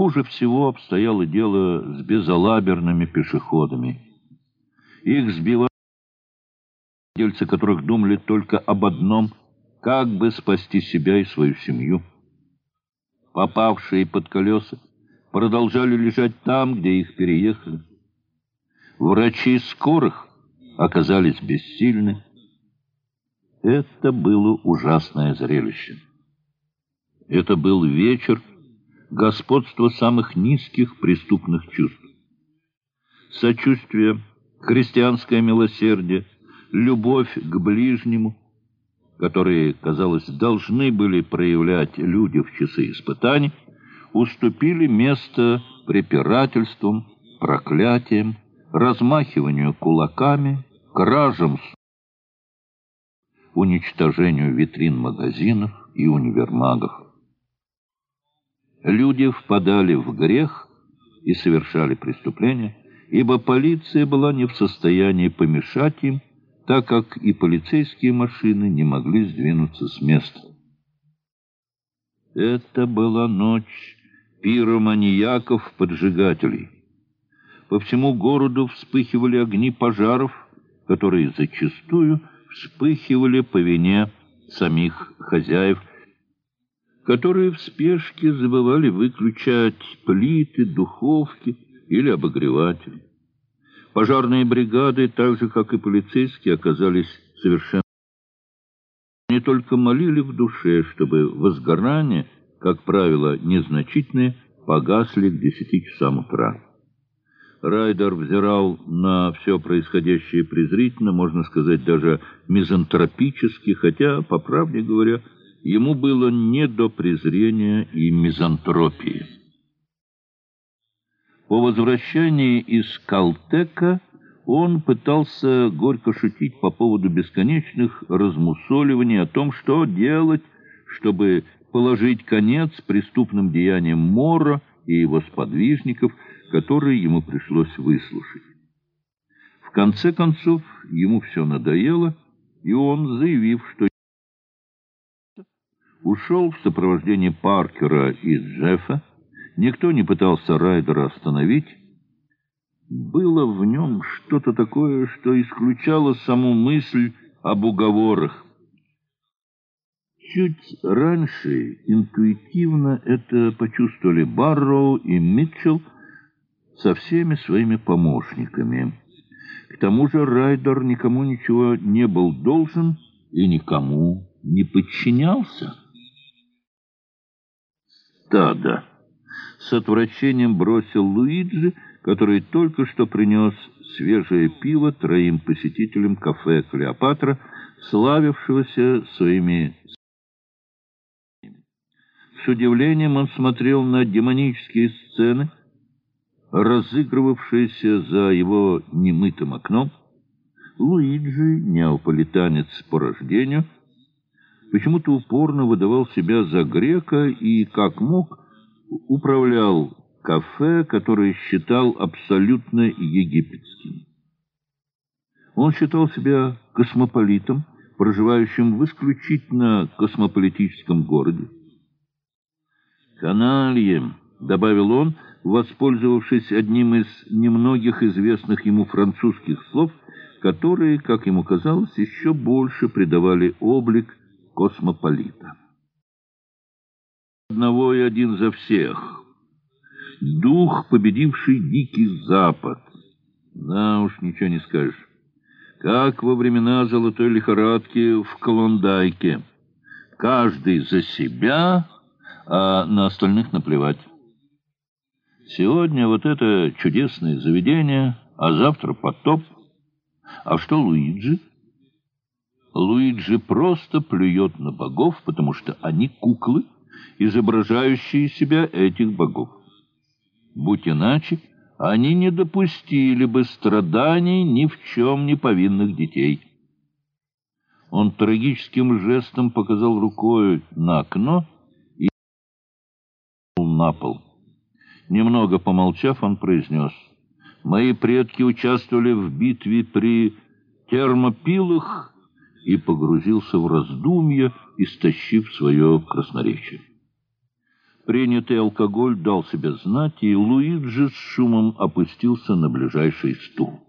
Хуже всего обстояло дело с безалаберными пешеходами. Их сбивали владельцы которых думали только об одном — как бы спасти себя и свою семью. Попавшие под колеса продолжали лежать там, где их переехали. Врачи скорых оказались бессильны. Это было ужасное зрелище. Это был вечер господства самых низких преступных чувств. Сочувствие, христианское милосердие, любовь к ближнему, которые, казалось, должны были проявлять люди в часы испытаний, уступили место препирательствам, проклятиям, размахиванию кулаками, кражам, уничтожению витрин магазинов и универмагов. Люди впадали в грех и совершали преступления, ибо полиция была не в состоянии помешать им, так как и полицейские машины не могли сдвинуться с места. Это была ночь пироманьяков-поджигателей. По всему городу вспыхивали огни пожаров, которые зачастую вспыхивали по вине самих хозяев, которые в спешке забывали выключать плиты, духовки или обогреватели. Пожарные бригады, так же, как и полицейские, оказались совершенно... Не только молили в душе, чтобы возгорания, как правило, незначительные, погасли к десяти часам утра. Райдер взирал на все происходящее презрительно, можно сказать, даже мизантропически, хотя, по правде говоря, ему было не до презрения и мизантропии. По возвращении из Калтека он пытался горько шутить по поводу бесконечных размусоливаний о том, что делать, чтобы положить конец преступным деяниям Мора и его сподвижников, которые ему пришлось выслушать. В конце концов, ему все надоело, и он, заявив, что ушел в сопровождении Паркера и Джеффа, Никто не пытался Райдера остановить. Было в нем что-то такое, что исключало саму мысль об уговорах. Чуть раньше интуитивно это почувствовали Барроу и Митчелл со всеми своими помощниками. К тому же Райдер никому ничего не был должен и никому не подчинялся. Стадо с отвращением бросил Луиджи, который только что принес свежее пиво троим посетителям кафе «Клеопатра», славившегося своими С удивлением он смотрел на демонические сцены, разыгрывавшиеся за его немытым окном. Луиджи, неаполитанец по рождению, почему-то упорно выдавал себя за грека и, как мог, управлял кафе, которое считал абсолютно египетским. Он считал себя космополитом, проживающим в исключительно космополитическом городе. «Каналье», — добавил он, воспользовавшись одним из немногих известных ему французских слов, которые, как ему казалось, еще больше придавали облик космополита одного и один за всех. Дух, победивший дикий запад. Да уж, ничего не скажешь. Как во времена золотой лихорадки в Колондайке. Каждый за себя, а на остальных наплевать. Сегодня вот это чудесное заведение, а завтра потоп. А что Луиджи? Луиджи просто плюет на богов, потому что они куклы, изображающие себя этих богов. Будь иначе, они не допустили бы страданий ни в чем не повинных детей. Он трагическим жестом показал рукой на окно и на пол. Немного помолчав, он произнес, «Мои предки участвовали в битве при термопилах» и погрузился в раздумья, истощив свое красноречие. Принятый алкоголь дал себя знать, и Луиджи с шумом опустился на ближайший стул.